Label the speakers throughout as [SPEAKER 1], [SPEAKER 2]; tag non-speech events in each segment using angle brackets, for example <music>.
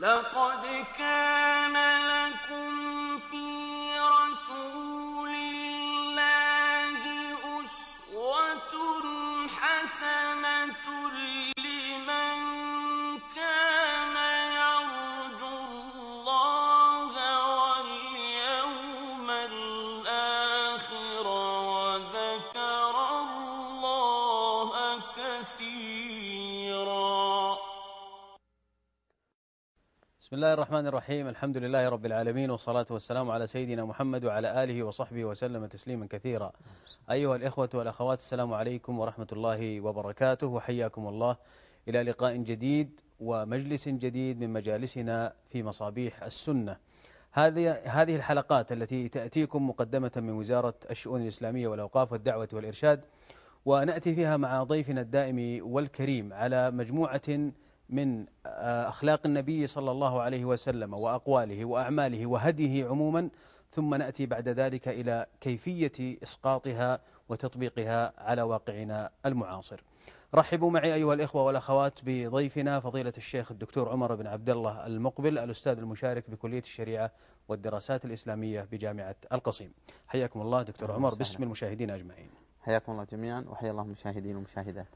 [SPEAKER 1] لقد كان لكم في رسول الله
[SPEAKER 2] الرحمن الرحيم. الحمد لله رب العالمين والصلاة والسلام على سيدنا محمد وعلى آله وصحبه وسلم تسليما كثيرا. أيها الإخوة والأخوات السلام عليكم ورحمة الله وبركاته وحياكم الله. إلى لقاء جديد ومجلس جديد من مجالسنا في مصابيح السنة. هذه هذه الحلقات التي تأتيكم مقدمة من وزارة الشؤون الإسلامية والأوقاف والدعوة والإرشاد ونأتي فيها مع ضيفنا الدائم والكريم على مجموعة من آه، أخلاق النبي صلى الله عليه وسلم وأقواله وأعماله وهديه عموما ثم نأتي بعد ذلك إلى كيفية إسقاطها وتطبيقها على واقعنا المعاصر. رحبوا معي أيها الإخوة والأخوات بضيفنا فضيلة الشيخ الدكتور عمر بن عبد الله المقبل الأستاذ المشارك بكلية الشريعة والدراسات الإسلامية بجامعة القصيم. حياكم الله دكتور عمر. باسم المشاهدين أجمعين.
[SPEAKER 3] حياكم الله جميعا وحيا الله المشاهدين والمشاهدات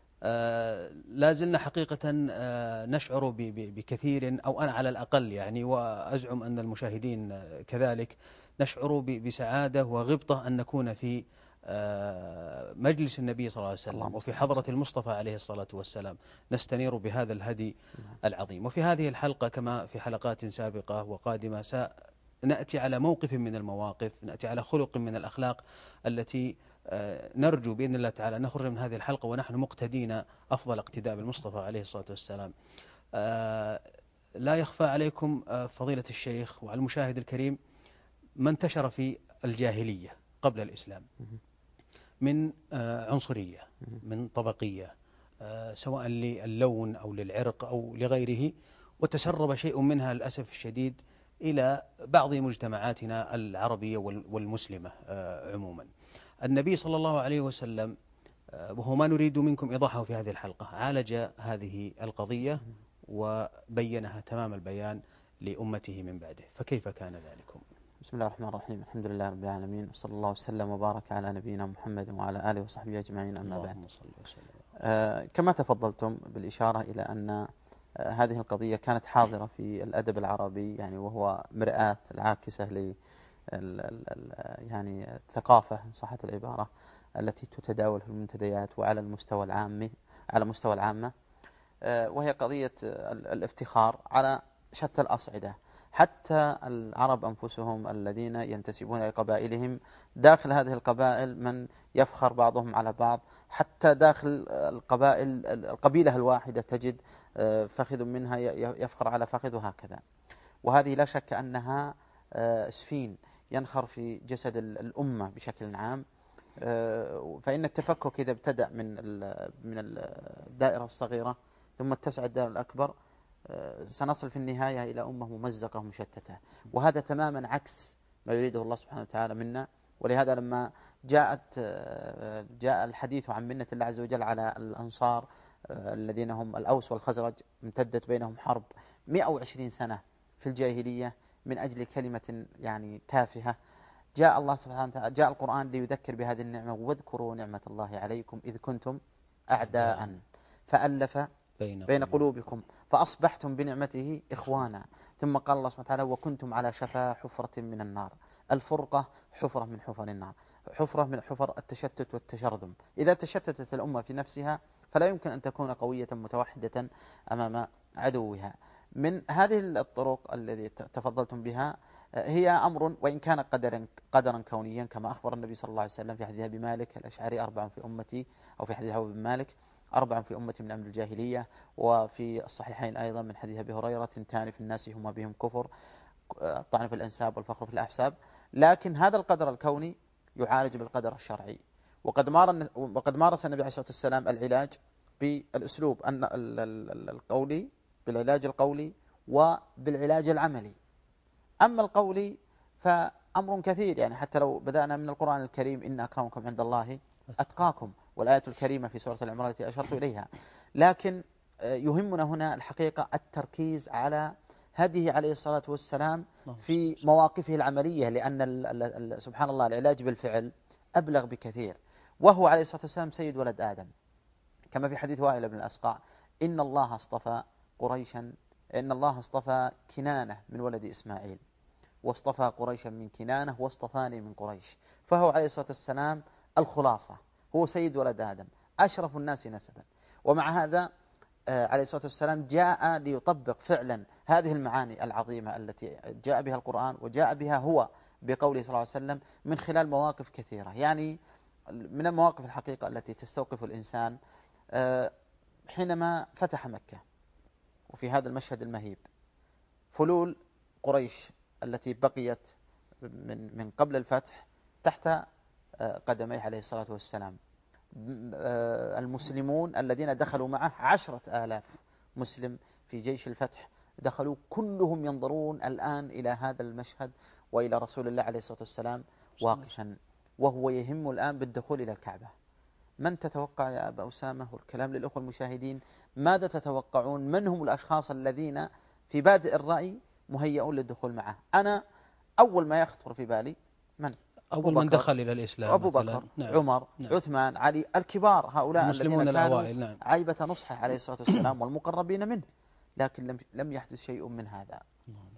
[SPEAKER 2] لا زلنا حقيقة آه، نشعر بكثير أو أنا على الأقل يعني وأزعم أن المشاهدين آه، كذلك نشعر بسعادة وغبطة أن نكون في آه، مجلس النبي صلى الله عليه وسلم وفي حضرة المصطفى عليه الصلاة والسلام. نستنير بهذا الهدي العظيم. وفي هذه الحلقة كما في حلقات سابقة وقادمة سنأتي على موقف من المواقف نأتي على خلق من الأخلاق التي آه، نرجو بإذن الله تعالى نخرج من هذه الحلقة ونحن مقتدين أفضل اقتداء بالمصطفى عليه الصلاة والسلام. آه، لا يخفى عليكم آه، فضيلة الشيخ وعلى المشاهد الكريم ما انتشر في الجاهلية قبل الإسلام من آه، عنصرية من طبقية آه، سواء للون أو للعرق أو لغيره وتسرب شيء منها للأسف الشديد إلى بعض مجتمعاتنا العربية وال- والمسلمة آه، عموما. النبي صلى الله عليه وسلم آه، وهو ما نريد منكم إيضاحه في هذه الحلقة عالج هذه القضية وبينها تمام البيان لأمته من بعده. فكيف كان ذلكم؟
[SPEAKER 3] بسم الله الرحمن الرحيم. الحمد لله رب العالمين وصلى الله وسلم وبارك على نبينا محمد وعلى آله وصحبه أجمعين أما بعد. آه كما تفضلتم بالإشارة إلى أن آه هذه القضية كانت حاضرة في الأدب العربي يعني وهو مرآة العاكسة يعني الثقافة إن صحت العبارة التي تتداول في المنتديات وعلى المستوى العام على مستوى العامة. آه، وهي قضية ال- الافتخار على شتى الأصعدة. حتى العرب أنفسهم الذين ينتسبون إلى قبائلهم داخل هذه القبائل من يفخر بعضهم على بعض. حتى داخل القبائل القبيلة الواحدة تجد آه، فخذ منها يفخر على فخذ وهكذا وهذه لا شك أنها آه، سفين. ينخر في جسد ال- الأمة بشكل عام. آه، فإن التفكك إذا ابتدأ من من الدائرة الصغيرة ثم اتسع الدائرة الأكبر آه، سنصل في النهاية إلى أمة ممزقة مشتتة وهذا تماما عكس ما يريده الله سبحانه وتعالى منا. ولهذا لما جاءت آه، جاء الحديث عن منة الله عز وجل على الأنصار الذين هم الأوس والخزرج امتدت بينهم حرب 120 سنة في الجاهلية. من أجل كلمة يعني تافهة. جاء الله سبحانه وتعالى جاء القرآن ليذكر بهذه النعمة واذكروا نعمة الله عليكم إذ كنتم أعداء. فألف
[SPEAKER 2] بين,
[SPEAKER 3] بين قلوبكم فأصبحتم بنعمته إخوانا. ثم قال الله سبحانه وتعالى وكنتم على شفا حفرة من النار. الفرقة حفرة من حفر النار حفرة من حفر التشتت والتشرذم. إذا تشتتت الأمة في نفسها فلا يمكن أن تكون قوية متوحدة أمام عدوها. من هذه الطرق التي تفضلتم بها آه، هي أمر وإن كان قدرا قدرا كونيا كما أخبر النبي صلى الله عليه وسلم في حديث أبي مالك الأشعري أربع في أمتي أو في حديث أبي مالك أربع في أمتي من أمر الجاهلية وفي الصحيحين أيضا من حديث أبي هريرة ثنتان في الناس هما بهم كفر آه، الطعن في الأنساب والفخر في الأحساب. لكن هذا القدر الكوني يعالج بالقدر الشرعي. وقد وقد مارس النبي عليه الصلاة والسلام العلاج بالأسلوب القولي بالعلاج القولي وبالعلاج العملي. أما القولي فأمر كثير يعني حتى لو بدأنا من القرآن الكريم إن أكرمكم عند الله أتقاكم والآية الكريمة في سورة العمران التي أشرت إليها. لكن آه، يهمنا هنا الحقيقة التركيز على هديه عليه الصلاة والسلام
[SPEAKER 2] اللهم
[SPEAKER 3] في مواقفه العملية لأن سبحان الله العلاج بالفعل أبلغ بكثير. وهو عليه الصلاة والسلام سيد ولد آدم. كما في حديث وائل بن الأسقع إن الله اصطفى قريشا إن الله اصطفى كنانة من ولد إسماعيل واصطفى قريشا من كنانة واصطفاني من قريش. فهو عليه الصلاة والسلام الخلاصة هو سيد ولد آدم أشرف الناس نسبا. ومع هذا آه، عليه الصلاة والسلام جاء ليطبق فعلا هذه المعاني العظيمة التي جاء بها القرآن وجاء بها هو بقوله صلى الله عليه وسلم من خلال مواقف كثيرة. يعني من المواقف الحقيقة التي تستوقف الإنسان آه، حينما فتح مكة. وفي هذا المشهد المهيب. فلول قريش التي بقيت من من قبل الفتح تحت آه، قدميه عليه الصلاة والسلام. آه، المسلمون الذين دخلوا معه عشرة آلاف مسلم في جيش الفتح دخلوا كلهم ينظرون الآن إلى هذا المشهد وإلى رسول الله عليه الصلاة والسلام واقفا وهو يهم الآن بالدخول إلى الكعبة. من تتوقع يا أبا أسامة والكلام للأخوة المشاهدين ماذا تتوقعون من هم الأشخاص الذين في بادئ الرأي مهيئون للدخول معه أنا أول ما يخطر في بالي من
[SPEAKER 2] أول من. دخل إلى الإسلام
[SPEAKER 3] أبو. بكر
[SPEAKER 2] نعم.
[SPEAKER 3] عمر
[SPEAKER 2] نعم.
[SPEAKER 3] عثمان علي الكبار هؤلاء
[SPEAKER 2] المسلمون
[SPEAKER 3] الذين كانوا
[SPEAKER 2] الأوائل نعم
[SPEAKER 3] عيبة نصحه عليه الصلاة والسلام والمقربين منه لكن لم لم يحدث شيء من هذا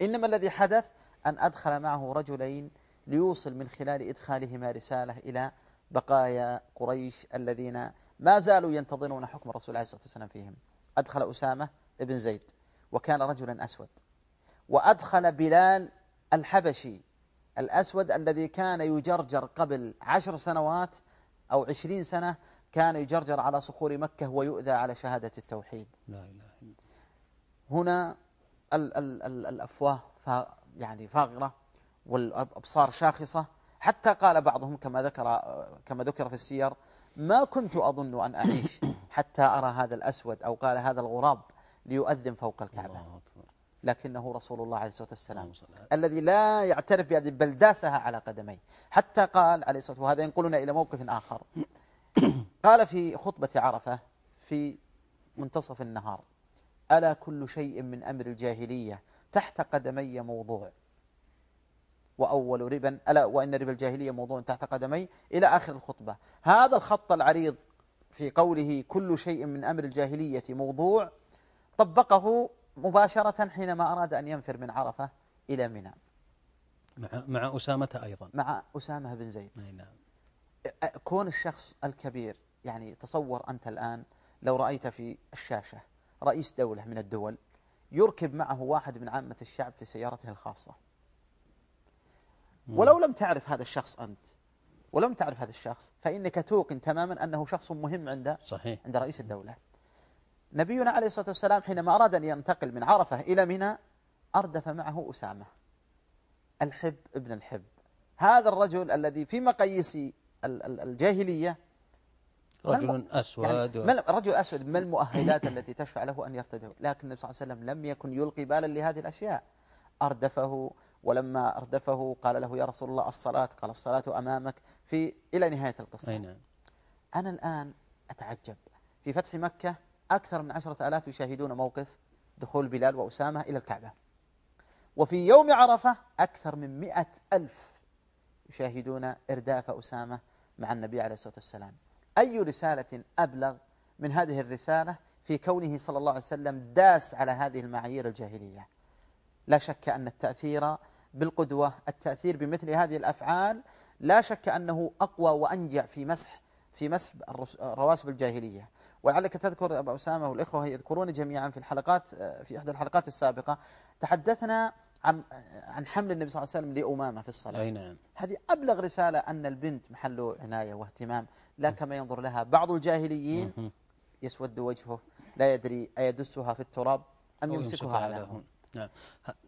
[SPEAKER 3] إنما الذي حدث أن أدخل معه رجلين ليوصل من خلال إدخالهما رسالة إلى بقايا قريش الذين ما زالوا ينتظرون حكم الرسول عليه الصلاة والسلام فيهم. أدخل أسامة ابن زيد وكان رجلا أسود. وأدخل بلال الحبشي الأسود الذي كان يجرجر قبل عشر سنوات أو عشرين سنة كان يجرجر على صخور مكة ويؤذى على شهادة التوحيد.
[SPEAKER 2] لا إله إلا
[SPEAKER 3] هنا ال ال ال الأفواه يعني فاغرة والأبصار شاخصة حتى قال بعضهم كما ذكر كما ذكر في السير ما كنت أظن أن أعيش حتى أرى هذا الأسود أو قال هذا الغراب ليؤذن فوق الكعبة. لكنه رسول الله عليه الصلاة والسلام الذي لا يعترف بهذه بل داسها على قدميه. حتى قال عليه الصلاة والسلام وهذا ينقلنا إلى موقف آخر. <coughs> قال في خطبة عرفة في منتصف النهار ألا كل شيء من أمر الجاهلية تحت قدمي موضوع؟ وأول ربا. ألا وإن ربا الجاهلية موضوع تحت قدمي. إلى آخر الخطبة. هذا الخط العريض في قوله كل شيء من أمر الجاهلية موضوع طبقه مباشرة حينما أراد أن ينفر من عرفة إلى منى.
[SPEAKER 2] مع مع أسامة أيضا.
[SPEAKER 3] مع أسامة بن زيد.
[SPEAKER 2] نعم.
[SPEAKER 3] كون الشخص الكبير يعني تصور أنت الآن لو رأيت في الشاشة رئيس دولة من الدول يركب معه واحد من عامة الشعب في سيارته الخاصة. ولو لم تعرف هذا الشخص أنت ولم تعرف هذا الشخص فإنك توقن تماما أنه شخص مهم عند
[SPEAKER 2] صحيح.
[SPEAKER 3] عند رئيس الدولة. نبينا عليه الصلاة والسلام حينما أراد أن ينتقل من عرفة إلى منى أردف معه أسامة الحب ابن الحب. هذا الرجل الذي في مقاييس ال- ال- الجاهلية
[SPEAKER 2] رجل
[SPEAKER 3] يعني
[SPEAKER 2] أسود
[SPEAKER 3] ال- رجل أسود ما المؤهلات <coughs> التي تشفع له أن يرتدع لكن النبي صلى الله عليه وسلم لم يكن يلقي بالا لهذه الأشياء. أردفه ولما أردفه قال له يا رسول الله الصلاة قال الصلاة أمامك في إلى نهاية القصة.
[SPEAKER 2] أي نعم.
[SPEAKER 3] أنا الآن أتعجب. في فتح مكة أكثر من عشرة آلاف يشاهدون موقف دخول بلال وأسامة إلى الكعبة. وفي يوم عرفة أكثر من مئة ألف يشاهدون إرداف أسامة مع النبي عليه الصلاة والسلام. أي رسالة أبلغ من هذه الرسالة في كونه صلى الله عليه وسلم داس على هذه المعايير الجاهلية؟ لا شك أن التأثير بالقدوة التأثير بمثل هذه الأفعال لا شك أنه أقوى وأنجع في مسح في مسح رواسب الجاهلية. ولعلك تذكر أبا أسامة والإخوة يذكرون جميعا في الحلقات في إحدى الحلقات السابقة تحدثنا عن عن حمل النبي صلى الله عليه وسلم لأمامة في الصلاة.
[SPEAKER 2] أي نعم.
[SPEAKER 3] هذه أبلغ رسالة أن البنت محل عناية واهتمام لا كما ينظر لها. بعض الجاهليين. يسود وجهه لا يدري أيدسها في التراب أم يمسكها على هون.
[SPEAKER 2] نعم.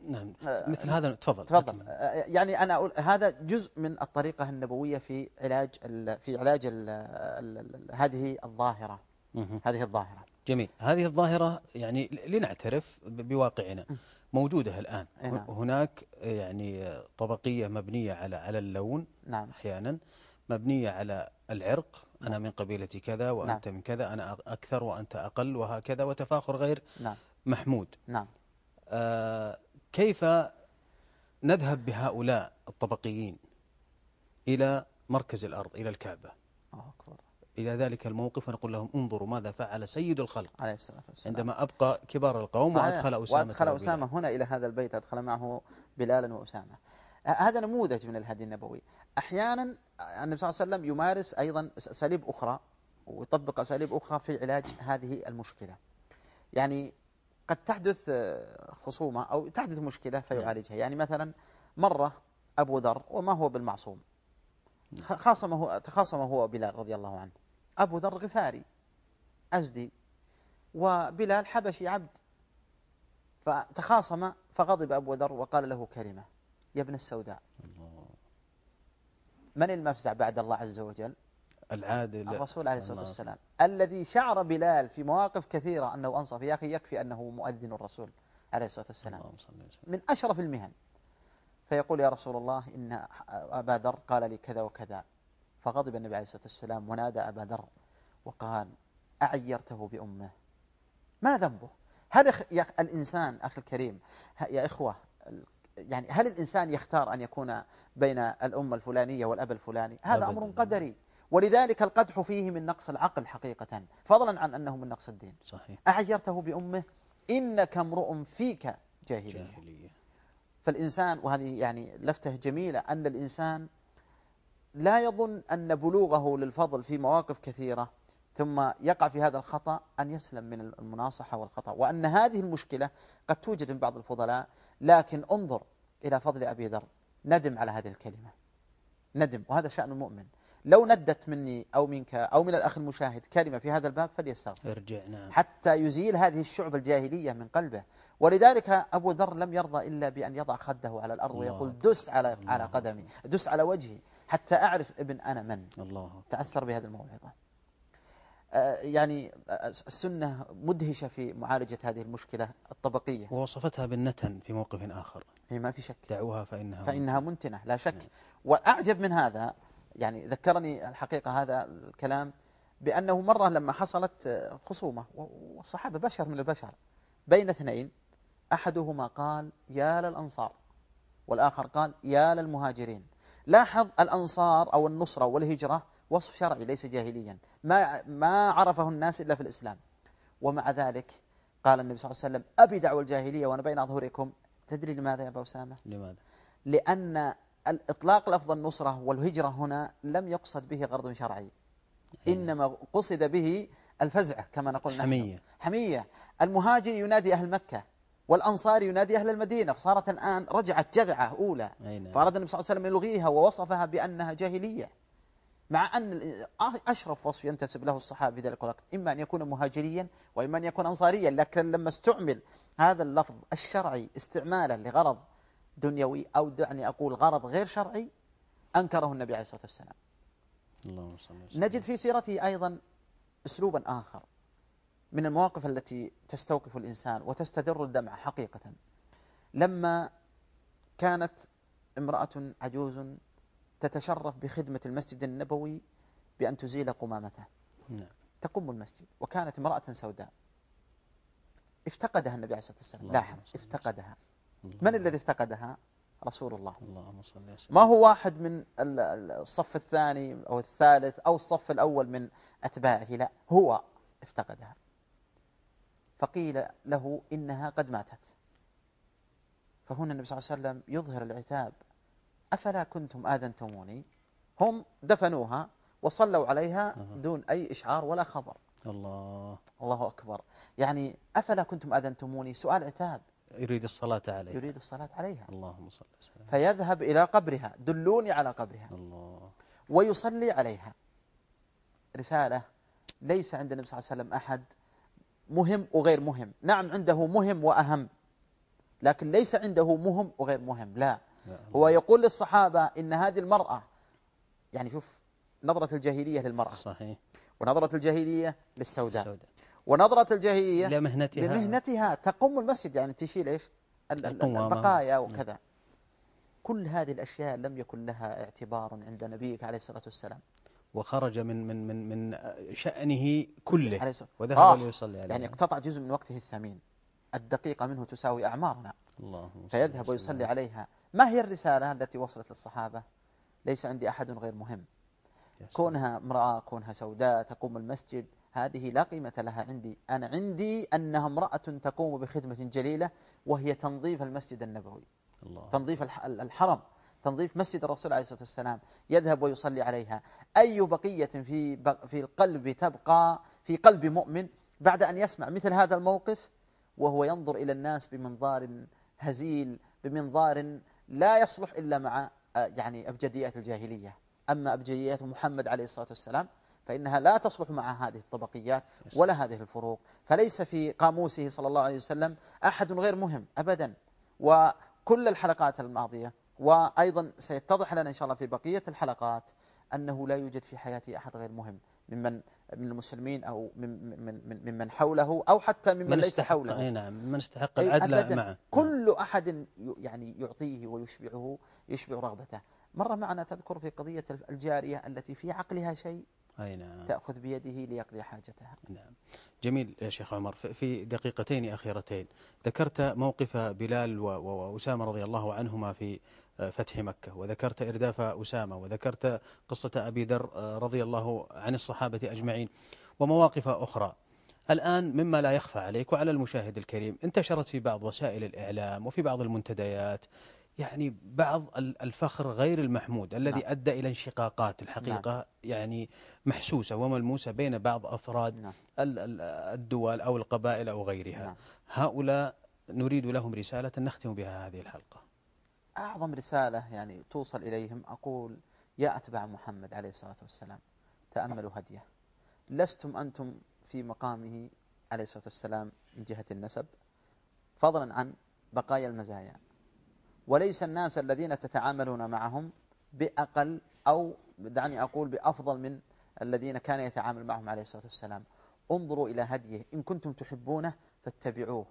[SPEAKER 2] نعم.
[SPEAKER 3] آه،
[SPEAKER 2] مثل هذا تفضل.
[SPEAKER 3] تفضل. آه، يعني أنا أقول هذا جزء من الطريقة النبوية في علاج ال في علاج ال ال ال هذه
[SPEAKER 2] الظاهرة.
[SPEAKER 3] هذه الظاهرة.
[SPEAKER 2] جميل. هذه الظاهرة يعني لنعترف بواقعنا. موجودة الآن.
[SPEAKER 3] أي نعم.
[SPEAKER 2] هناك يعني طبقية مبنية على على اللون
[SPEAKER 3] نعم.
[SPEAKER 2] أحيانا مبنية على العرق. أنا من قبيلة كذا وأنت من كذا أنا أ- أكثر وأنت أقل وهكذا وتفاخر غير
[SPEAKER 3] نعم.
[SPEAKER 2] محمود.
[SPEAKER 3] نعم.
[SPEAKER 2] كيف نذهب بهؤلاء الطبقيين إلى مركز الأرض إلى الكعبة؟
[SPEAKER 3] أكبر.
[SPEAKER 2] إلى ذلك الموقف ونقول لهم انظروا ماذا فعل سيد الخلق.
[SPEAKER 3] عليه الصلاة والسلام.
[SPEAKER 2] عندما أبقى كبار القوم
[SPEAKER 3] صحيح.
[SPEAKER 2] وأدخل أسامة
[SPEAKER 3] وأدخل. أسامة هنا إلى هذا البيت أدخل معه بلالا وأسامة. ه- هذا نموذج من الهدي النبوي. أحيانا النبي صلى الله عليه وسلم يمارس أيضا أساليب أخرى ويطبق أساليب أخرى في علاج هذه المشكلة. يعني قد تحدث آه، خصومة أو تحدث مشكلة فيعالجها. يعني مثلا مرة أبو ذر وما هو بالمعصوم. خ- خاصمه تخاصم هو وبلال رضي الله عنه. أبو ذر غفاري أزدي وبلال حبشي عبد. فتخاصم فغضب أبو ذر وقال له كلمة. يا ابن السوداء. من المفزع بعد الله عز وجل؟
[SPEAKER 2] العادل
[SPEAKER 3] الرسول عليه الصلاة. والسلام. الذي شعر بلال في مواقف كثيرة أنه أنصف. يا أخي يكفي أنه مؤذن الرسول عليه الصلاة والسلام. من أشرف المهن. فيقول يا رسول الله إن أبا ذر قال لي كذا وكذا. فغضب النبي عليه الصلاة والسلام ونادى أبا ذر وقال أعيرته بأمه. ما ذنبه؟ هل يخ- الإنسان أخي الكريم يا إخوة يعني هل الإنسان يختار أن يكون بين الأمة الفلانية والأب الفلاني؟ هذا أمر. قدري. ولذلك القدح فيه من نقص العقل حقيقة فضلا عن أنه من نقص الدين.
[SPEAKER 2] صحيح.
[SPEAKER 3] أعيرته بأمه إنك امرؤ فيك جاهلية.
[SPEAKER 2] جاهلية.
[SPEAKER 3] فالإنسان وهذه يعني لفتة جميلة أن الإنسان لا يظن أن بلوغه للفضل في مواقف كثيرة ثم يقع في هذا الخطأ أن يسلم من المناصحة والخطأ. وأن هذه المشكلة قد توجد من بعض الفضلاء لكن انظر إلى فضل أبي ذر ندم على هذه الكلمة. ندم وهذا شأن المؤمن لو ندت مني أو منك أو من الأخ المشاهد كلمة في هذا الباب فليستغفر.
[SPEAKER 2] ارجع نعم.
[SPEAKER 3] حتى يزيل هذه الشعب الجاهلية من قلبه. ولذلك أبو ذر لم يرضى إلا بأن يضع خده على الأرض ويقول دس على على قدمي دس على وجهي حتى أعرف ابن أنا من.
[SPEAKER 2] الله
[SPEAKER 3] تأثر بهذه الموعظة. آه، يعني آه، السنة مدهشة في معالجة هذه المشكلة الطبقية.
[SPEAKER 2] ووصفتها بالنتن في موقف آخر.
[SPEAKER 3] هي ما في شك.
[SPEAKER 2] دعوها فإنها
[SPEAKER 3] فإنها منتنة لا شك. وأعجب من هذا يعني ذكرني الحقيقة هذا الكلام بأنه مرة لما حصلت خصومة والصحابة بشر من البشر بين اثنين أحدهما قال يا للأنصار والآخر قال يا للمهاجرين. لاحظ الأنصار أو النصرة والهجرة وصف شرعي ليس جاهليا ما ما عرفه الناس إلا في الإسلام. ومع ذلك قال النبي صلى الله عليه وسلم أبي دعوة الجاهلية وأنا بين أظهركم. تدري لماذا يا أبا أسامة؟
[SPEAKER 2] لماذا؟
[SPEAKER 3] لأن الإطلاق لفظ النصرة والهجرة هنا لم يقصد به غرض شرعي إنما قصد به الفزعة كما نقول نحن.
[SPEAKER 2] حمية.
[SPEAKER 3] حمية. المهاجر ينادي أهل مكة والأنصار ينادي أهل المدينة فصارت الآن رجعت جذعة أولى.
[SPEAKER 2] نعم.
[SPEAKER 3] فأراد النبي صلى الله عليه وسلم يلغيها ووصفها بأنها جاهلية مع أن أشرف وصف ينتسب له الصحابة في ذلك الوقت إما أن يكون مهاجريا وإما أن يكون أنصاريا لكن لما استعمل هذا اللفظ الشرعي استعمالا لغرض دنيوي أو دعني أقول غرض غير شرعي أنكره النبي عليه الصلاة والسلام.
[SPEAKER 2] اللهم
[SPEAKER 3] نجد في سيرته أيضا أسلوبا آخر من المواقف التي تستوقف الإنسان وتستدر الدمع حقيقة. لما كانت امرأة عجوز تتشرف بخدمة المسجد النبوي بأن تزيل قمامته.
[SPEAKER 2] نعم.
[SPEAKER 3] تقوم المسجد وكانت امرأة سوداء. افتقدها النبي عليه الصلاة والسلام. لاحظ. افتقدها. من الذي افتقدها؟ رسول الله.
[SPEAKER 2] اللهم صل وسلم.
[SPEAKER 3] ما هو واحد من ال- ال- الصف الثاني أو الثالث أو الصف الأول من أتباعه؟ لا هو افتقدها. فقيل له إنها قد ماتت. فهنا النبي صلى الله عليه وسلم يظهر العتاب. أفلا كنتم آذنتموني؟ هم دفنوها وصلوا عليها
[SPEAKER 2] أها.
[SPEAKER 3] دون أي إشعار ولا خبر.
[SPEAKER 2] الله.
[SPEAKER 3] الله أكبر. يعني أفلا كنتم آذنتموني؟ سؤال عتاب.
[SPEAKER 2] يريد الصلاة عليه
[SPEAKER 3] يريد الصلاة عليها.
[SPEAKER 2] اللهم صل وسلم
[SPEAKER 3] فيذهب إلى قبرها دلوني على قبرها.
[SPEAKER 2] الله.
[SPEAKER 3] ويصلي عليها. رسالة ليس عند النبي صلى الله عليه وسلم أحد. مهم وغير مهم. نعم عنده مهم وأهم. لكن ليس عنده مهم وغير مهم. لا. هو يقول للصحابة إن هذه المرأة يعني شوف نظرة الجاهلية للمرأة.
[SPEAKER 2] صحيح.
[SPEAKER 3] ونظرة الجاهلية للسوداء.
[SPEAKER 2] السوداء
[SPEAKER 3] ونظرة الجاهلية
[SPEAKER 2] لمهنتها.
[SPEAKER 3] لمهنتها. تقوم المسجد يعني تشيل
[SPEAKER 2] القوامة.
[SPEAKER 3] البقايا وكذا. كل هذه الأشياء لم يكن لها اعتبار عند نبيك عليه الصلاة والسلام.
[SPEAKER 2] وخرج من من من من شأنه كله.
[SPEAKER 3] عليه
[SPEAKER 2] وذهب
[SPEAKER 3] راح.
[SPEAKER 2] ليصلي عليه.
[SPEAKER 3] يعني اقتطع جزء من وقته الثمين. الدقيقة منه تساوي أعمارنا.
[SPEAKER 2] الله
[SPEAKER 3] فيذهب ويصلي عليها. ما هي الرسالة التي وصلت للصحابة؟ ليس عندي أحد غير مهم. كونها امرأة كونها سوداء تقوم المسجد هذه لا قيمة لها عندي. أنا عندي أنها امرأة تقوم بخدمة جليلة وهي تنظيف المسجد النبوي. الله. تنظيف الحرم. تنظيف مسجد الرسول عليه الصلاة والسلام. يذهب ويصلي عليها. أي بقية في في القلب تبقى في قلب مؤمن بعد أن يسمع مثل هذا الموقف؟ وهو ينظر إلى الناس بمنظار هزيل بمنظار لا يصلح إلا مع آه، يعني أبجديات الجاهلية. أما أبجديات محمد عليه الصلاة والسلام فإنها لا تصلح مع هذه الطبقيات ولا هذه الفروق. فليس في قاموسه صلى الله عليه وسلم أحد غير مهم أبدا. وكل الحلقات الماضية وأيضا سيتضح لنا إن شاء الله في بقية الحلقات أنه لا يوجد في حياته أحد غير مهم ممن من المسلمين أو من من من ممن حوله أو حتى ممن من ليس حوله.
[SPEAKER 2] أي نعم من استحق العدل معه.
[SPEAKER 3] كل أحد يعني يعطيه ويشبعه يشبع رغبته. مر معنا تذكر في قضية الجارية التي في عقلها شيء؟ أي نعم. تأخذ بيده ليقضي حاجتها.
[SPEAKER 2] نعم. جميل يا شيخ عمر. في دقيقتين أخيرتين. ذكرت موقف بلال وأسامة رضي الله عنهما في فتح مكة وذكرت إرداف أسامة وذكرت قصة أبي ذر رضي الله عن الصحابة أجمعين ومواقف أخرى. الآن مما لا يخفى عليك وعلى المشاهد الكريم انتشرت في بعض وسائل الإعلام وفي بعض المنتديات يعني بعض الفخر غير المحمود الذي نعم. أدى إلى انشقاقات الحقيقة نعم. يعني محسوسة وملموسة بين بعض أفراد نعم. الدول أو القبائل أو غيرها نعم. هؤلاء نريد لهم رسالة نختم بها هذه الحلقة
[SPEAKER 3] أعظم رسالة يعني توصل إليهم أقول يا أتباع محمد عليه الصلاة والسلام تأملوا هديه لستم أنتم في مقامه عليه الصلاة والسلام من جهة النسب فضلا عن بقايا المزايا وليس الناس الذين تتعاملون معهم بأقل أو دعني أقول بأفضل من الذين كان يتعامل معهم عليه الصلاة والسلام. انظروا إلى هديه. إن كنتم تحبونه فاتبعوه.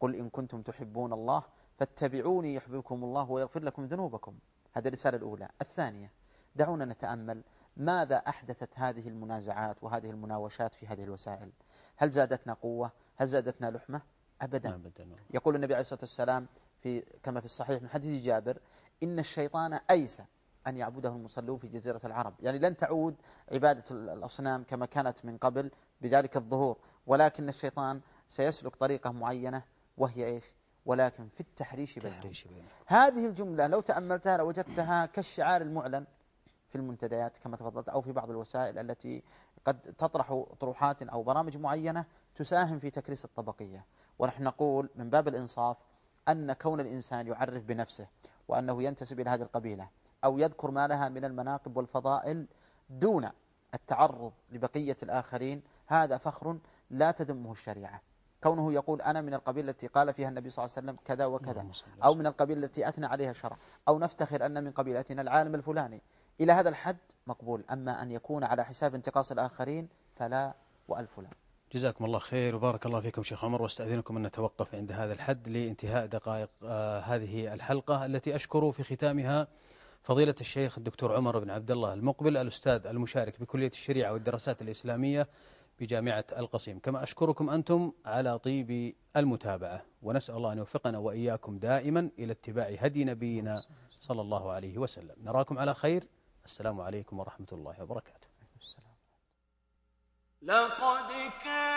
[SPEAKER 3] قل إن كنتم تحبون الله فاتبعوني يحببكم الله ويغفر لكم ذنوبكم. هذه الرسالة الأولى. الثانية دعونا نتأمل ماذا أحدثت هذه المنازعات وهذه المناوشات في هذه الوسائل. هل زادتنا قوة؟ هل زادتنا لحمة؟ أبدا, أبداً. يقول النبي عليه الصلاة والسلام في كما في الصحيح من حديث جابر إن الشيطان أيس أن يعبده المصلون في جزيرة العرب. يعني لن تعود عبادة الأصنام كما كانت من قبل بذلك الظهور ولكن الشيطان سيسلك طريقة معينة وهي إيش؟ ولكن في التحريش بينهم. بينهم. هذه الجملة لو تأملتها لوجدتها كالشعار المعلن في المنتديات كما تفضلت أو في بعض الوسائل التي قد تطرح طروحات أو برامج معينة تساهم في تكريس الطبقية. ونحن نقول من باب الإنصاف أن كون الإنسان يعرف بنفسه وأنه ينتسب إلى هذه القبيلة أو يذكر ما لها من المناقب والفضائل دون التعرض لبقية الآخرين هذا فخر لا تذمه الشريعة. كونه يقول أنا من القبيلة التي قال فيها النبي صلى الله عليه وسلم كذا وكذا أو من القبيلة التي أثنى عليها الشرع أو نفتخر أن من قبيلتنا العالم الفلاني. إلى هذا الحد مقبول أما أن يكون على حساب انتقاص الآخرين فلا وألف لا.
[SPEAKER 2] جزاكم الله خير وبارك الله فيكم شيخ عمر واستأذنكم أن نتوقف عند هذا الحد لانتهاء دقائق آه هذه الحلقة التي أشكر في ختامها فضيلة الشيخ الدكتور عمر بن عبد الله المقبل الأستاذ المشارك بكلية الشريعة والدراسات الإسلامية بجامعة القصيم. كما أشكركم أنتم على طيب المتابعة ونسأل الله أن يوفقنا وإياكم دائما إلى اتباع هدي نبينا صلى الله عليه وسلم. نراكم على خير السلام عليكم ورحمة الله وبركاته.
[SPEAKER 1] لقد كان